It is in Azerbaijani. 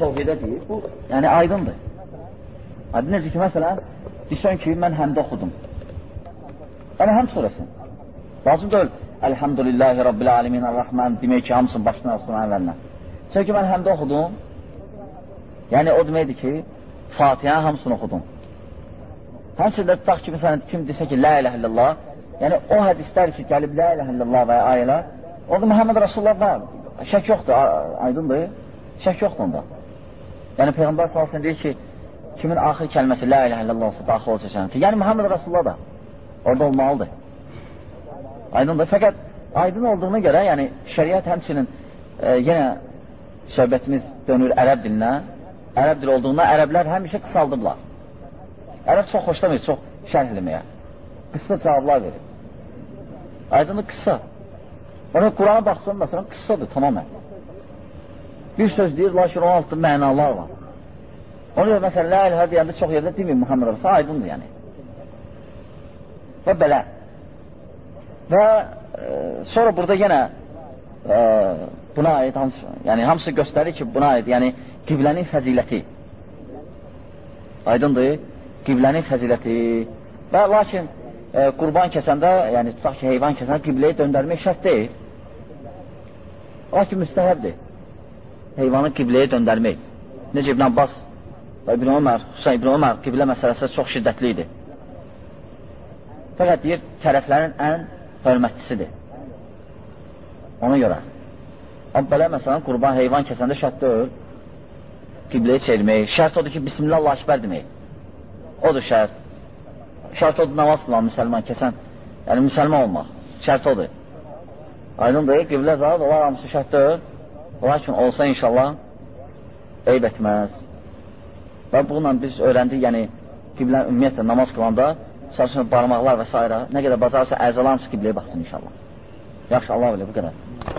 tovhidə deyir, bu yəni aydındır. Aydın necə ki, məsələn, desən ki, mən həmdə oxudum. Yəni, həm surəsin. Lazım deyil, Elhamdülillahi Rabbil Alemin Ar-Rahman demək ki, hamısını başına asılın əvvəlinə. Çünki mən həmdə oxudum, yəni o deməkdir ki, Fatihə hamısını oxudum. Həmçində tutaq ki, məsələn, kim desə ki, La ilə illallah, yəni o hədislər ki, gəlib La ilə illallah və ayələr, orada Məhəmməd Rasulullah var, şək yoxdur, aydındır, şək yoxdur onda. Yəni Peyğəmbər sallallahu deyir ki, kimin axır kəlməsi La ilə illallah olsa daxil olacaq cənnətə. Yəni Məhəmməd Rasulullah da orada olmalıdır. Aydındır. Fəqət aydın olduğuna görə, yəni şəriət həmçinin e, yenə söhbətimiz dönür ərəb dilinə. Ərəb dili olduğunda ərəblər həmişə qısaldıblar. Ərəb çox xoşlamayır, çox şərh eləməyə. Qısa cavablar verir. Aydındır, qısa. Ona Qurana baxsan, məsələn, qısadır tamamən. Bir söz deyir, lakin onun altında mənalar var. Ona görə, məsələn, la ilhə deyəndə çox yerdə deməyim Muhammed Rəsul, aydındır yəni. Və belə. Və e, sonra burada yenə e, buna aid hamısı, yəni hamısı göstərir ki, buna aid, yəni qiblənin fəziləti. Aydındır, qiblənin fəziləti. Və lakin e, qurban kəsəndə, yəni tutaq ki, heyvan kəsəndə qibləyi döndərmək şərt deyil. Lakin müstəhəbdir. Heyvanı qibləyə döndərmək. Necə İbn Abbas və İbn Ömər, Hüseyin İbn Ömər qiblə məsələsi çox şiddətli idi. Fəqət deyir, tərəflərin ən hörmətçisidir. Ona görə. Amma belə məsələn, qurban heyvan kəsəndə şərt deyil, qibləyə çevirmək. Şərt odur ki, Bismillah Allahəkbər demək. Odur şərt. Şərt odur namaz qılan müsəlman kəsən, yəni müsəlman olmaq. Şərt odur. Aydındır, qiblə zat, onlar hamısı şərt deyil. Lakin olsa inşallah eyb etməz. Və bununla biz öyrəndik, yəni qiblə ümumiyyətlə namaz qılanda çalışın barmaqlar və s. nə qədər bacarsa əzalar hamısı qibləyə baxsın inşallah. Yaxşı, Allah bilir, bu qədər.